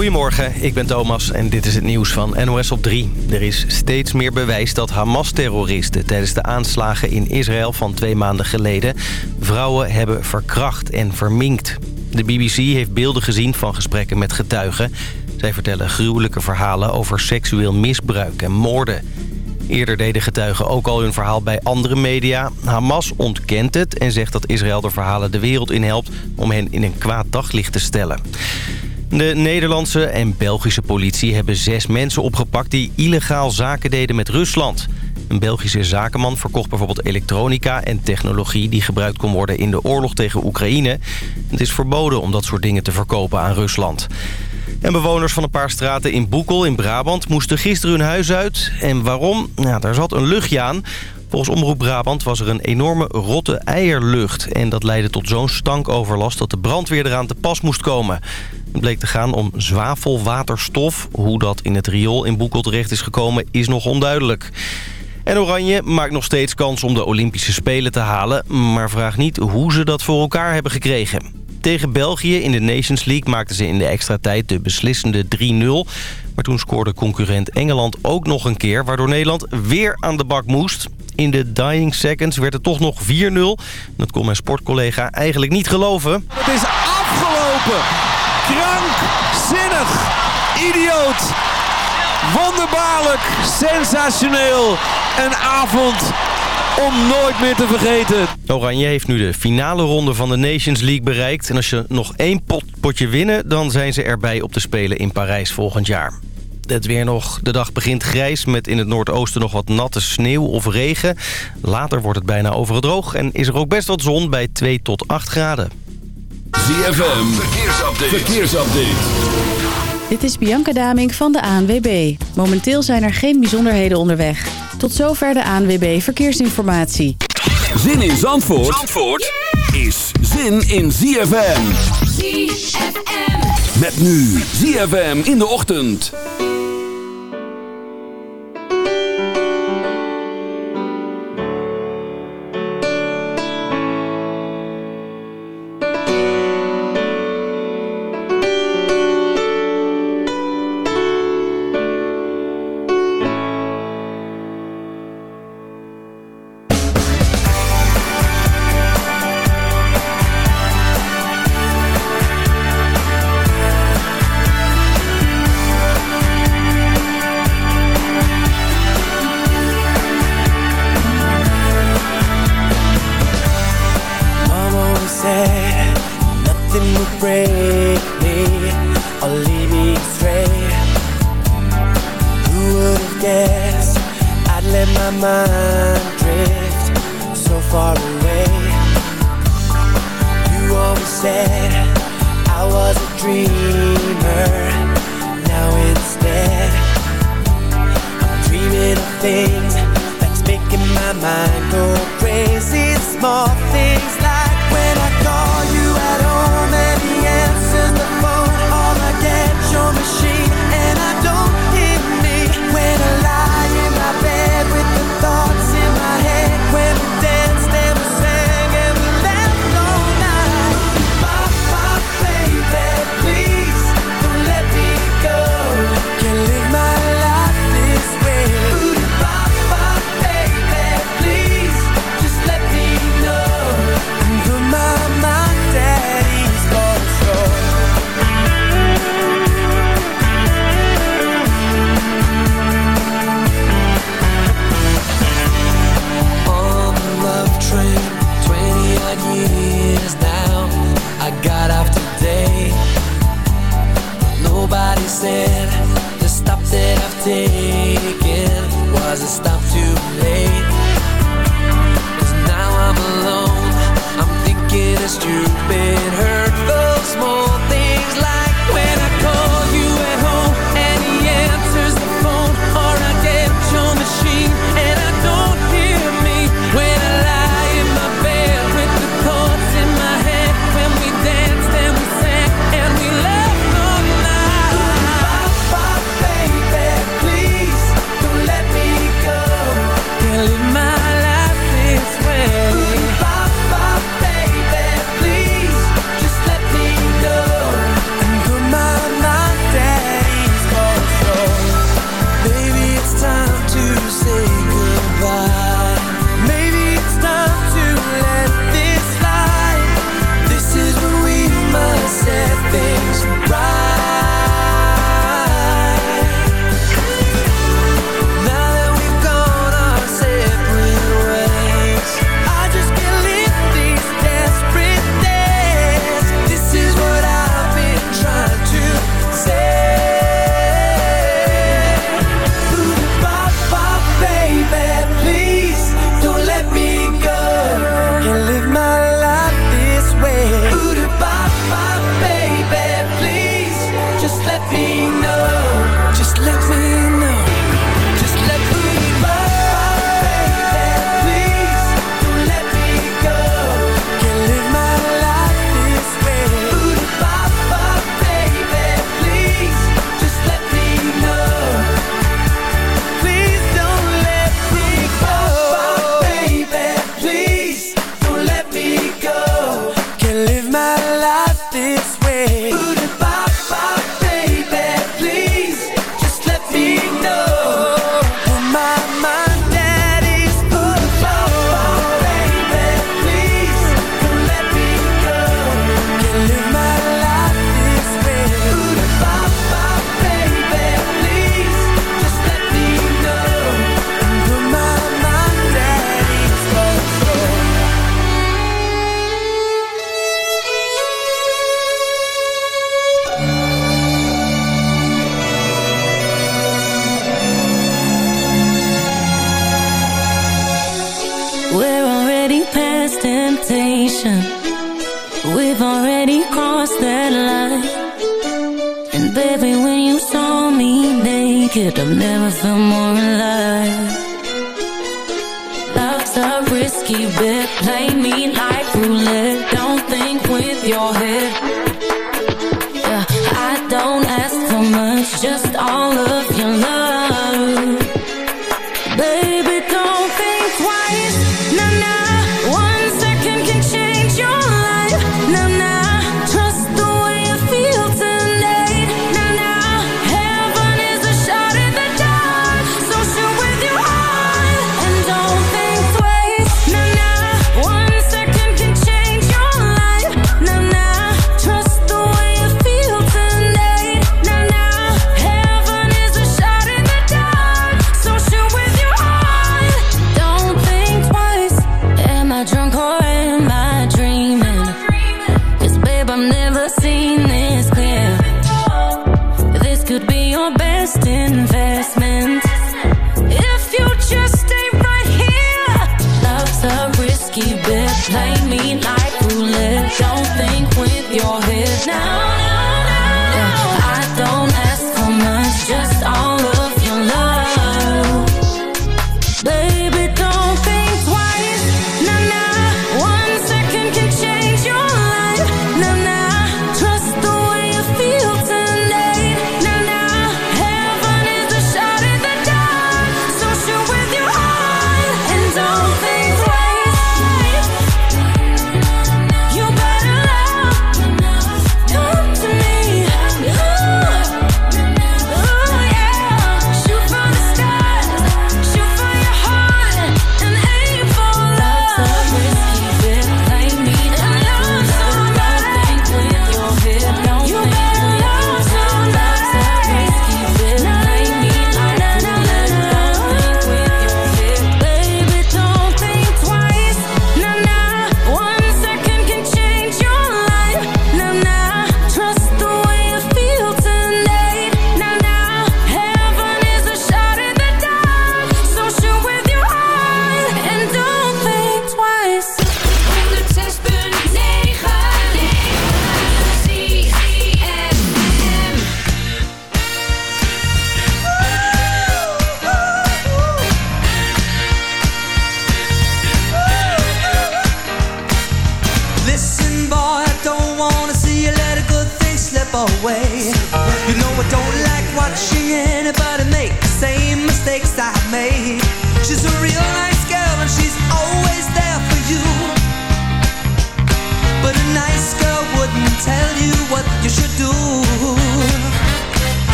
Goedemorgen, ik ben Thomas en dit is het nieuws van NOS op 3. Er is steeds meer bewijs dat Hamas-terroristen tijdens de aanslagen in Israël van twee maanden geleden... vrouwen hebben verkracht en verminkt. De BBC heeft beelden gezien van gesprekken met getuigen. Zij vertellen gruwelijke verhalen over seksueel misbruik en moorden. Eerder deden getuigen ook al hun verhaal bij andere media. Hamas ontkent het en zegt dat Israël de verhalen de wereld in helpt... om hen in een kwaad daglicht te stellen. De Nederlandse en Belgische politie hebben zes mensen opgepakt... die illegaal zaken deden met Rusland. Een Belgische zakenman verkocht bijvoorbeeld elektronica en technologie... die gebruikt kon worden in de oorlog tegen Oekraïne. Het is verboden om dat soort dingen te verkopen aan Rusland. En bewoners van een paar straten in Boekel in Brabant moesten gisteren hun huis uit. En waarom? Nou, daar zat een luchtje aan. Volgens Omroep Brabant was er een enorme rotte eierlucht. En dat leidde tot zo'n stankoverlast dat de brandweer eraan te pas moest komen. Bleek te gaan om zwavelwaterstof. Hoe dat in het riool in Boekel terecht is gekomen is nog onduidelijk. En Oranje maakt nog steeds kans om de Olympische Spelen te halen... maar vraag niet hoe ze dat voor elkaar hebben gekregen. Tegen België in de Nations League maakten ze in de extra tijd de beslissende 3-0. Maar toen scoorde concurrent Engeland ook nog een keer... waardoor Nederland weer aan de bak moest. In de dying seconds werd het toch nog 4-0. Dat kon mijn sportcollega eigenlijk niet geloven. Het is afgelopen! Krankzinnig! Idioot! Wonderbaarlijk! Sensationeel! Een avond om nooit meer te vergeten. Oranje heeft nu de finale ronde van de Nations League bereikt. En als je nog één pot, potje winnen, dan zijn ze erbij op te spelen in Parijs volgend jaar. Het weer nog. De dag begint grijs met in het noordoosten nog wat natte sneeuw of regen. Later wordt het bijna overal droog en is er ook best wat zon bij 2 tot 8 graden. ZFM, verkeersupdate. verkeersupdate. Dit is Bianca Daming van de ANWB. Momenteel zijn er geen bijzonderheden onderweg. Tot zover de ANWB Verkeersinformatie. Zin in Zandvoort, Zandvoort is zin in ZFM. ZFM. Met nu ZFM in de ochtend.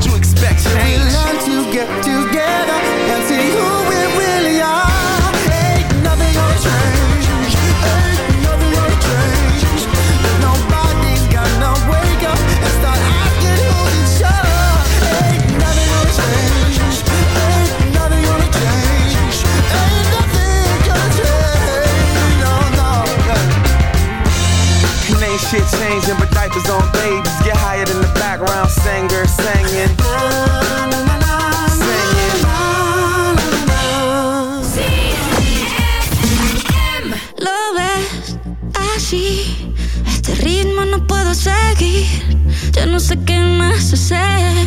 Would you expect We change? learn to get together and see who we really are. Ain't nothing gonna change. Ain't nothing gonna change. Nobody's gonna wake up and start asking who's in charge. Ain't nothing gonna change. Ain't nothing gonna change. Ain't nothing gonna change. No, no. And ain't shit changing, but diapers on babies get higher than the background singer singing. Lo ves así, este ritmo no puedo seguir. Ya no sé qué más hacer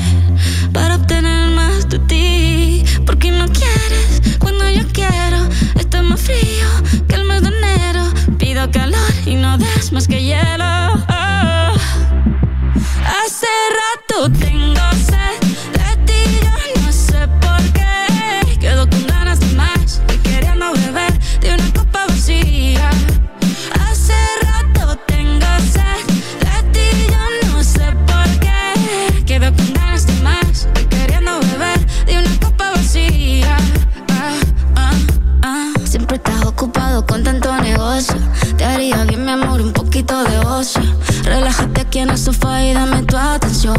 para obtener más de ti. Porque no quieres cuando yo quiero. Está más frío que el mes de enero. Pido calor y no das más que hielo. Hace rato tengo sed de ti, yo no sé por qué. Quedo con ganas de más, y queriendo beber de una copa vacía. Hace rato tengo sed de ti, yo no sé por qué. Quedo con ganas de más, y queriendo beber de una copa vacía. Ah, ah, ah. Siempre estás ocupado con tanto negocio. Te haría bien, mi amor, un poquito de ocio en el sofá y dame tu atención.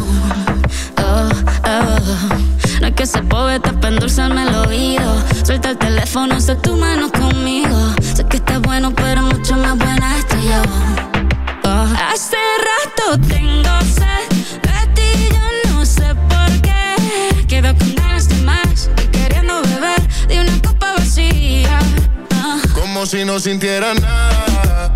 Oh, oh. No es que se poeta para endulzarme el oído. Suelta el teléfono, sé tu mano conmigo. Sé que estás bueno, pero mucho más buena estoy yo. Oh. Hace rato tengo sed de ti, yo no sé por qué. Quedo con ganas de más y queriendo beber de una copa vacía. Como si no sintiera nada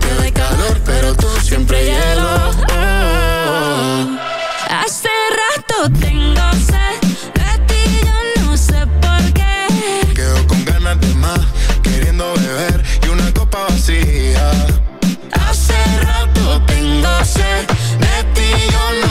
Te doy calor, pero tú siempre hielo. Tengo sed de ti, yo no sé por qué. Quedo con ganas de más, queriendo beber y una copa vacía. Hace rato tengo sed de ti, yo no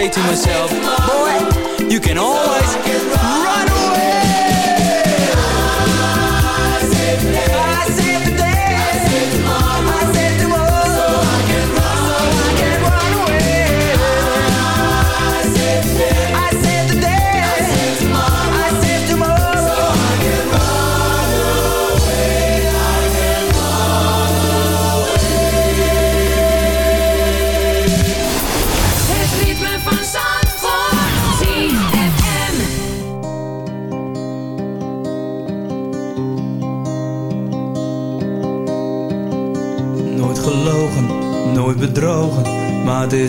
say to myself,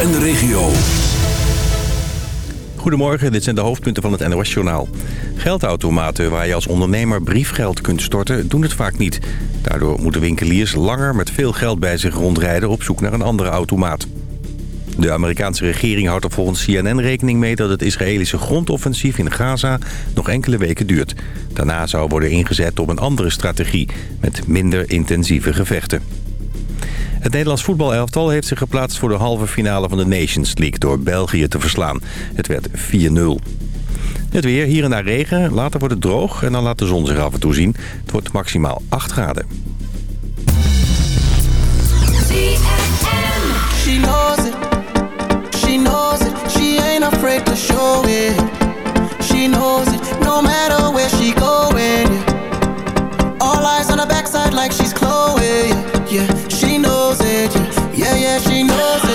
en de regio. Goedemorgen, dit zijn de hoofdpunten van het NOS-journaal. Geldautomaten waar je als ondernemer briefgeld kunt storten, doen het vaak niet. Daardoor moeten winkeliers langer met veel geld bij zich rondrijden op zoek naar een andere automaat. De Amerikaanse regering houdt er volgens CNN rekening mee dat het Israëlische grondoffensief in Gaza nog enkele weken duurt. Daarna zou worden ingezet op een andere strategie met minder intensieve gevechten. Het Nederlands voetbalelftal heeft zich geplaatst voor de halve finale van de Nations League door België te verslaan. Het werd 4-0. Het weer, hier en daar regen, later wordt het droog en dan laat de zon zich af en toe zien. Het wordt maximaal 8 graden. All eyes on backside like she's Chloe. Yeah, she knows it. Yeah, yeah, yeah she knows it.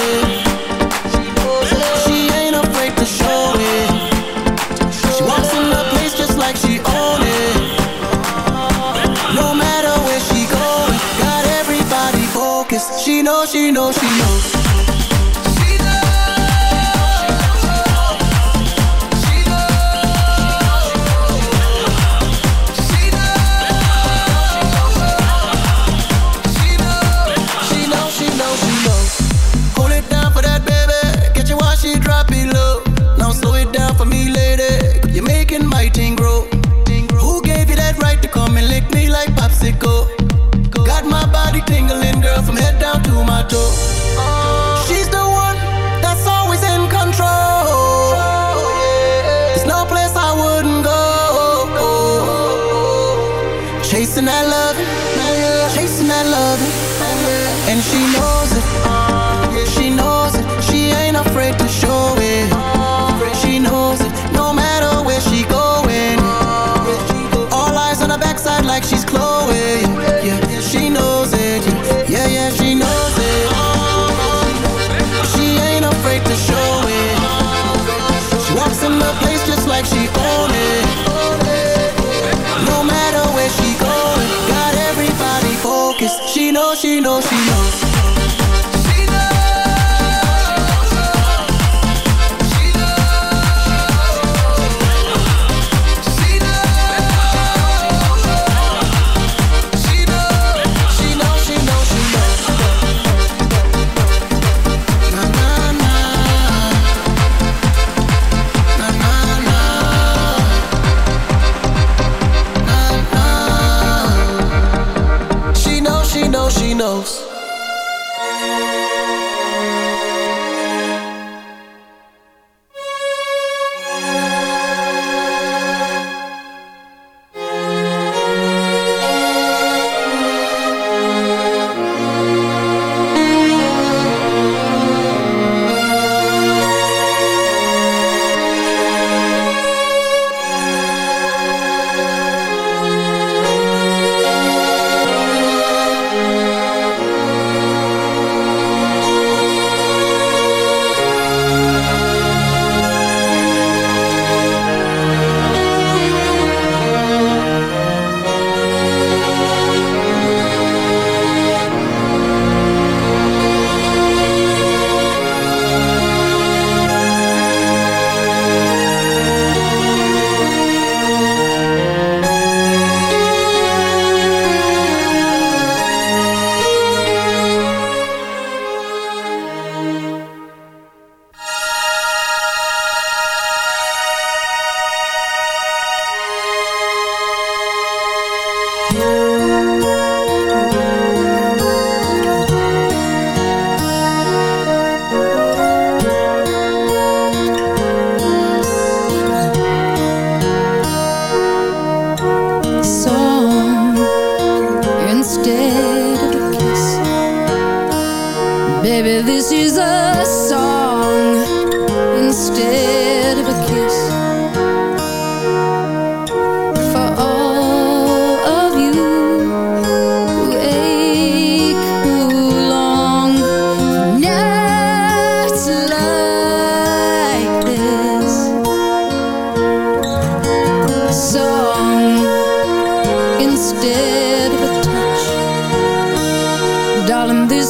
Knows,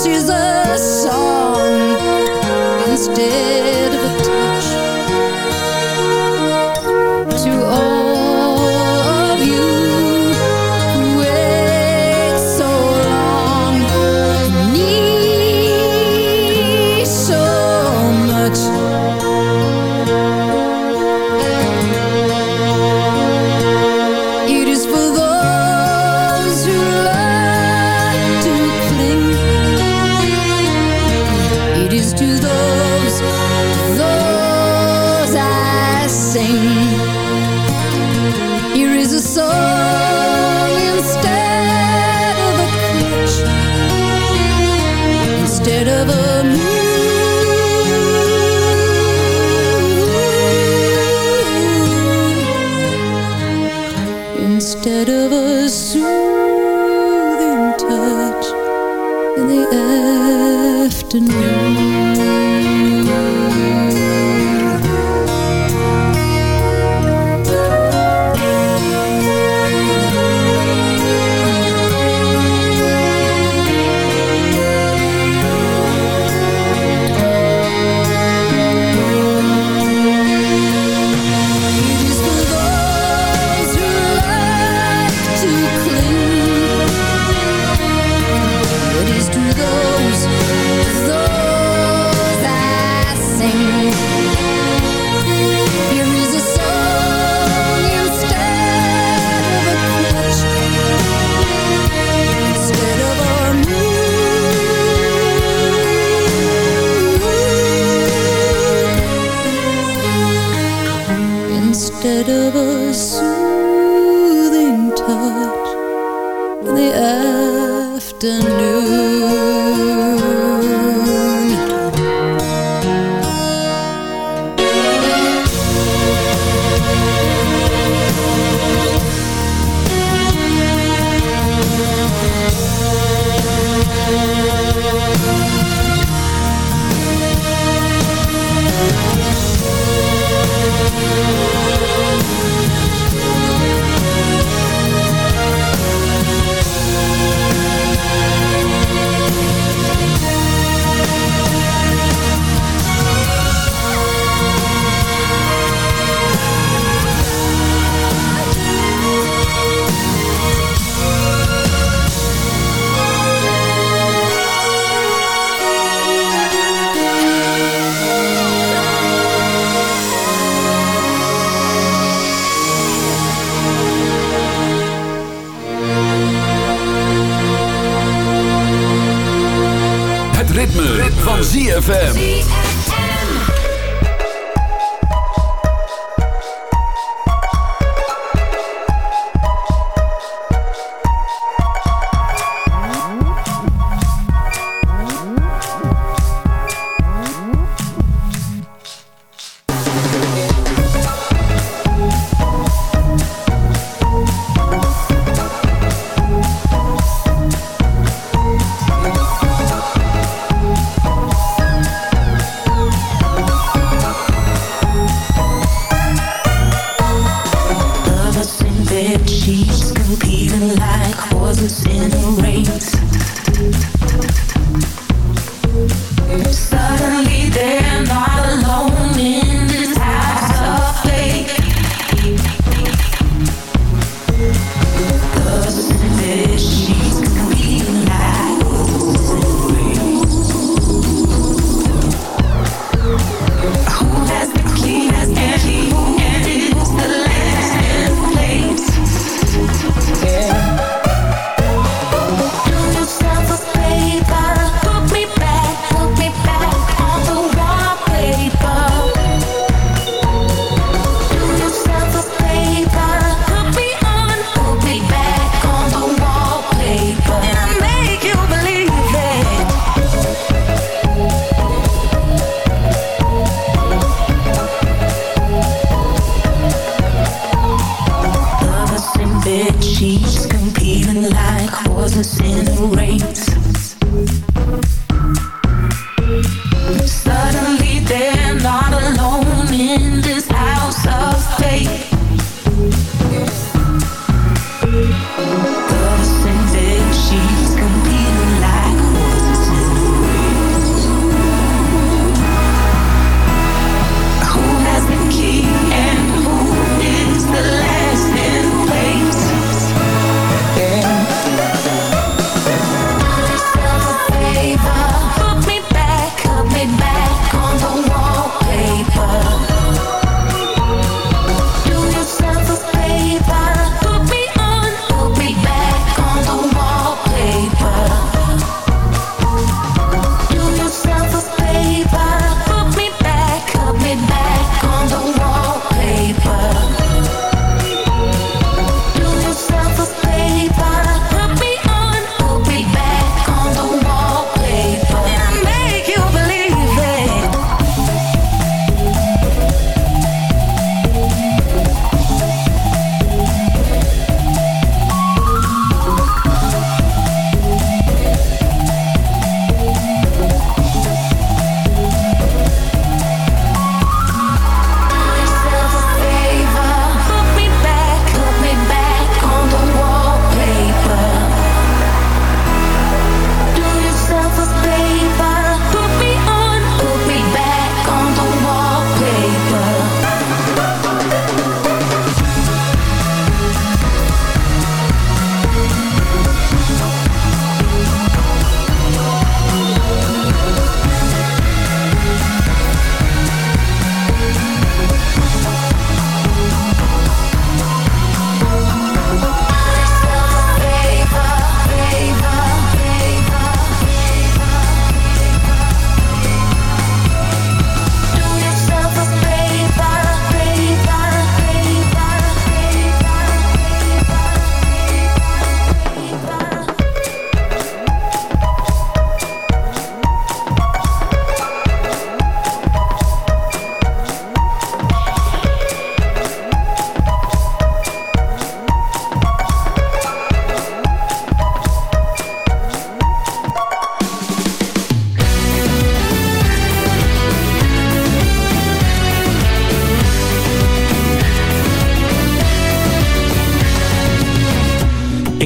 she's a.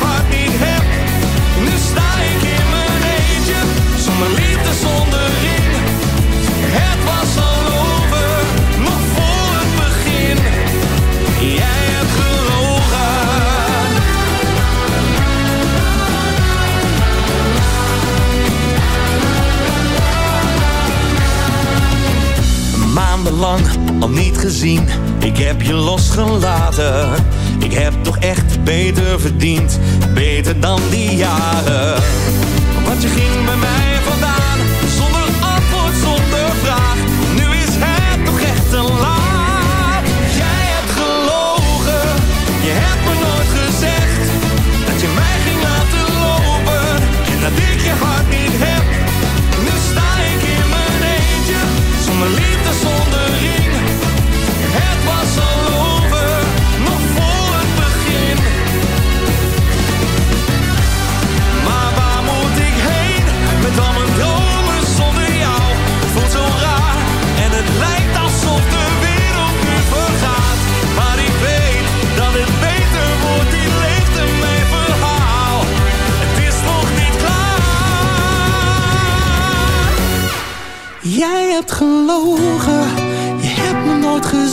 hart niet heb. Nu sta ik in mijn eentje, zonder liefde, zonder ring. Het was al over, nog voor het begin. Jij hebt gelogen. Maandenlang al niet gezien, ik heb je losgelaten. Ik heb toch echt beter verdiend, beter dan die jaren. Want je ging bij mij vandaan, zonder antwoord, zonder vraag. Nu is het toch echt te laat. Jij hebt gelogen, je hebt me nooit gezegd dat je mij ging laten lopen en dat ik je hart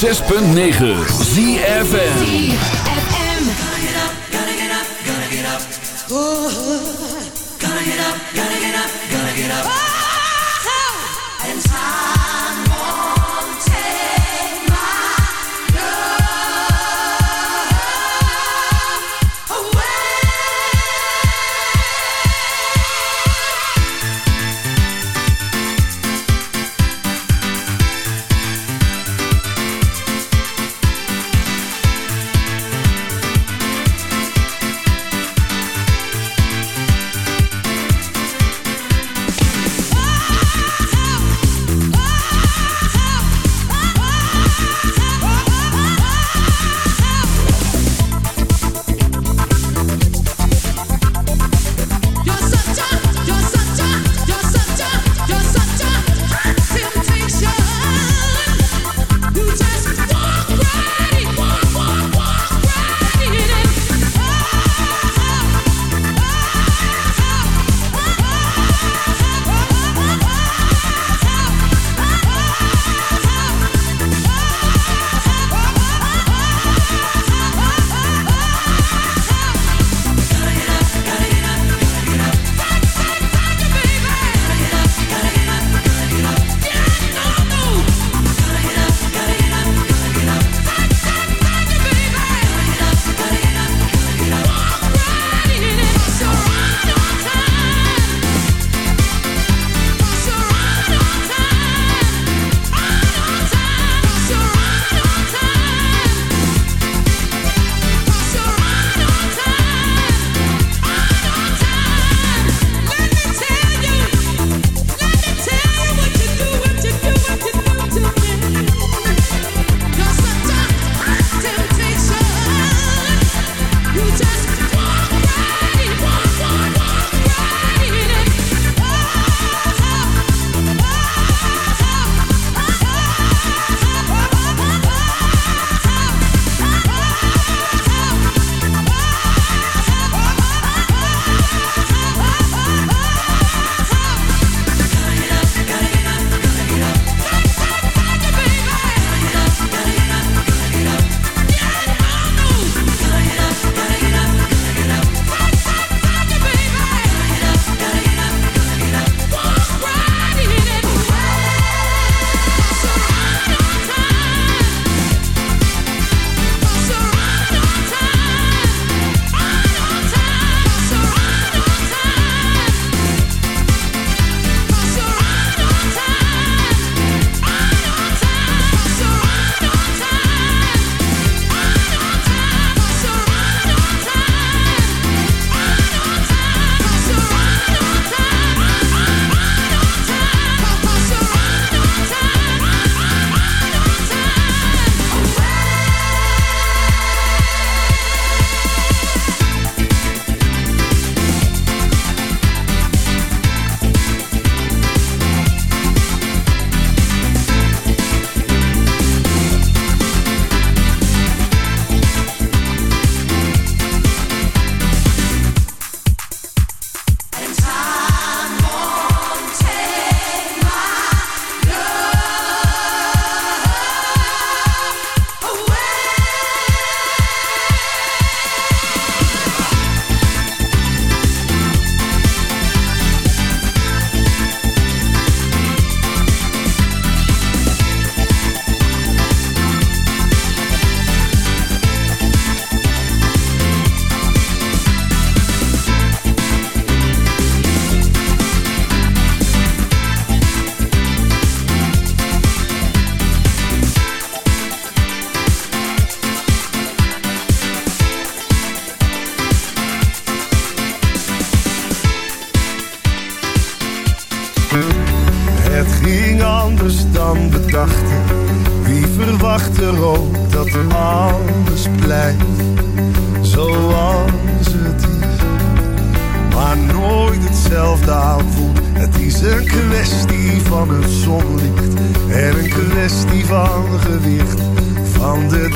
106.9 ZFN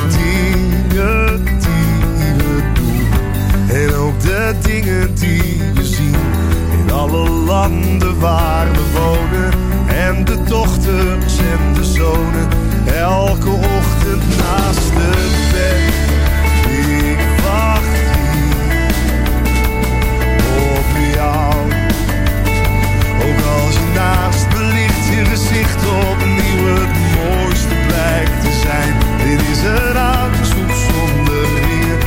dingen die we doen en ook de dingen die we zien. In alle landen waar we wonen en de dochters en de zonen. Elke ochtend naast het bed. Ik wacht hier op jou. Ook als je naast me ligt, je gezicht opnieuw het mooiste blijkt te zijn. Een aanzoek zonder weer.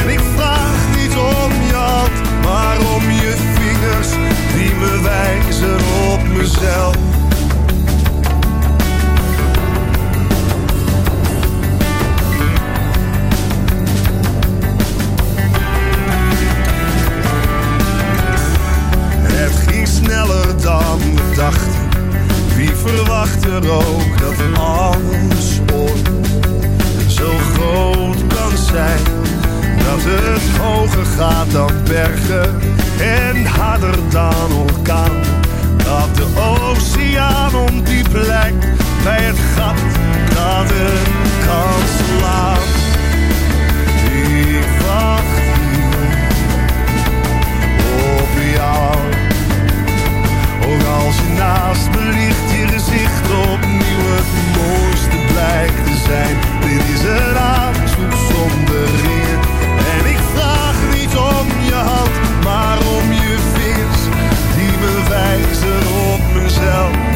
En ik vraag niet om je hand, maar om je vingers die me wijzen op mezelf. Het ging sneller dan we dachten. Wie verwacht er ook dat alles ooit zo groot kan zijn? Dat het hoger gaat dan bergen en harder dan orkaan. Dat de oceaan om die plek bij het gat dat het kan slaan. Ik wacht hier op jou. Ook als je naast me ligt, je gezicht opnieuw het mooiste blijkt te zijn. Dit is een aanzoek zonder eer. En ik vraag niet om je hand, maar om je vingers die me wijzen op mezelf.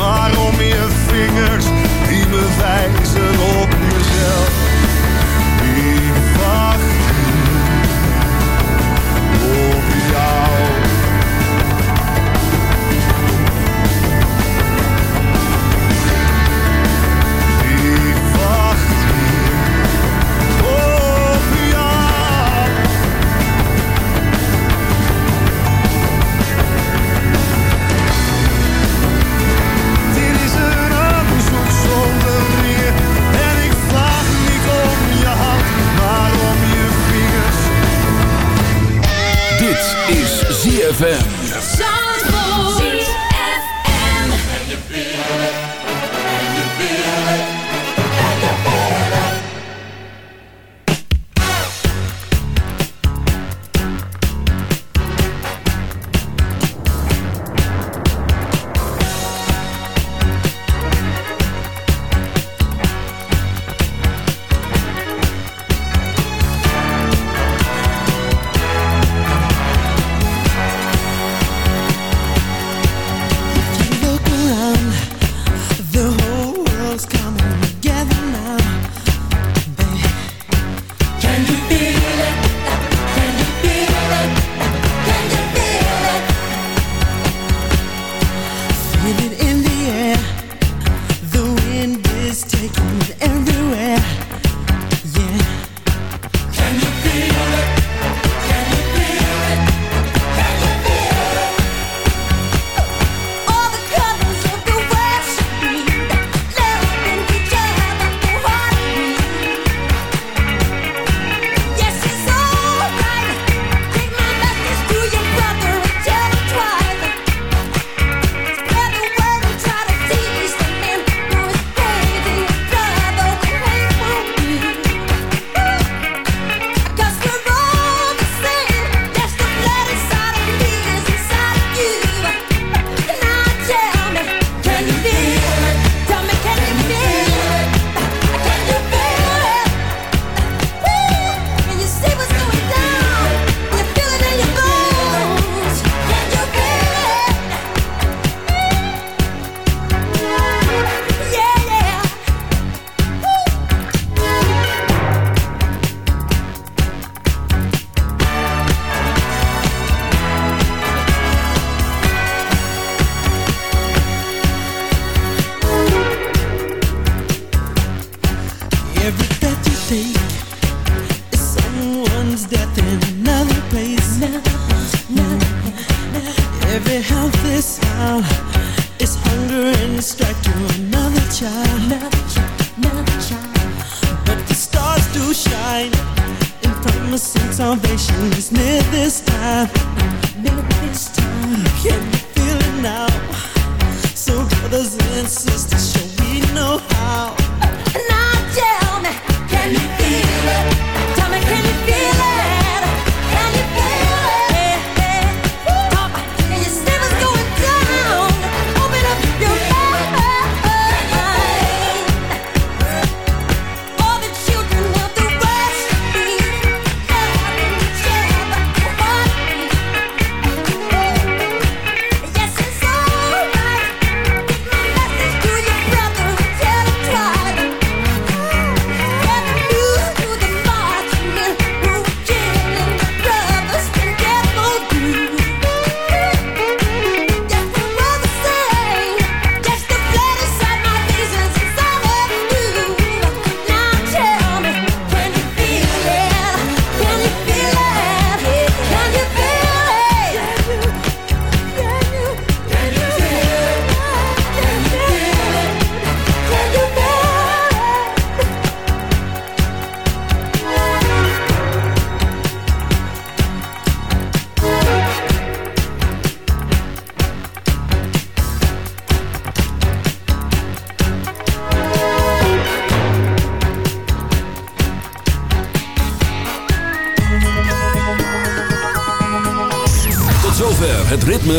maar om je vingers die me wijzen op mezelf. ZFM.